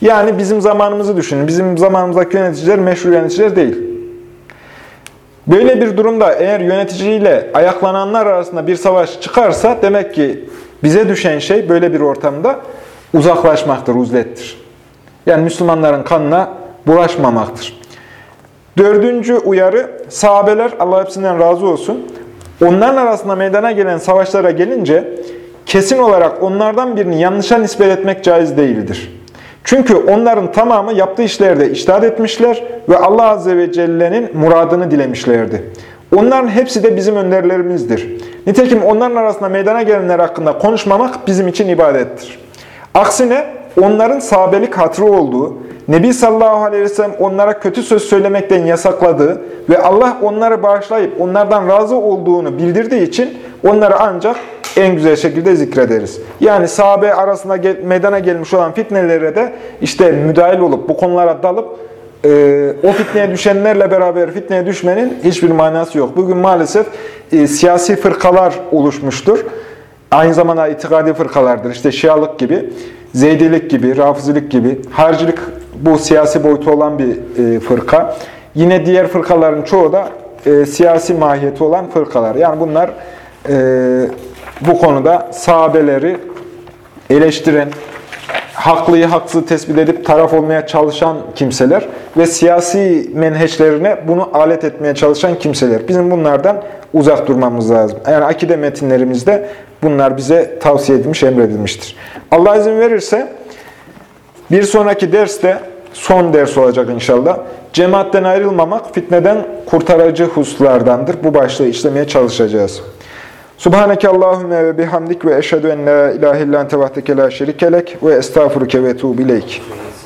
Yani bizim zamanımızı düşünün. Bizim zamanımızdaki yöneticiler meşhur yöneticiler değil. Böyle bir durumda eğer yöneticiyle ayaklananlar arasında bir savaş çıkarsa demek ki bize düşen şey böyle bir ortamda uzaklaşmaktır, uzlettir. Yani Müslümanların kanına bulaşmamaktır. Dördüncü uyarı, sahabeler, Allah hepsinden razı olsun, onların arasında meydana gelen savaşlara gelince, kesin olarak onlardan birini yanlışa nispet etmek caiz değildir. Çünkü onların tamamı yaptığı işlerde iştahat etmişler ve Allah Azze ve Celle'nin muradını dilemişlerdi. Onların hepsi de bizim önderlerimizdir. Nitekim onların arasında meydana gelenler hakkında konuşmamak bizim için ibadettir. Aksine onların sahabelik hatırı olduğu, Nebi sallallahu aleyhi ve sellem onlara kötü söz söylemekten yasakladığı ve Allah onları bağışlayıp onlardan razı olduğunu bildirdiği için onları ancak en güzel şekilde zikrederiz. Yani sahabe arasında gel- meydana gelmiş olan fitnelere de işte müdahil olup bu konulara dalıp e, o fitneye düşenlerle beraber fitneye düşmenin hiçbir manası yok. Bugün maalesef e, siyasi fırkalar oluşmuştur. Aynı zamanda itikadi fırkalardır. İşte Şialık gibi, Zeydilik gibi, Rafizilik gibi, harcilik bu siyasi boyutu olan bir e, fırka. Yine diğer fırkaların çoğu da e, siyasi mahiyeti olan fırkalar. Yani bunlar e, bu konuda sahabeleri eleştiren, haklıyı haksız tespit edip taraf olmaya çalışan kimseler ve siyasi menheçlerine bunu alet etmeye çalışan kimseler. Bizim bunlardan uzak durmamız lazım. Yani akide metinlerimizde bunlar bize tavsiye edilmiş, emredilmiştir. Allah izin verirse bir sonraki derste son ders olacak inşallah. Cemaatten ayrılmamak fitneden kurtarıcı hususlardandır. Bu başlığı işlemeye çalışacağız. Subhaneke Allahümme ve bihamdik ve eşhedü en la ilahe illan tevahdeke la şerikelek ve estağfuruke ve tuğbileyk.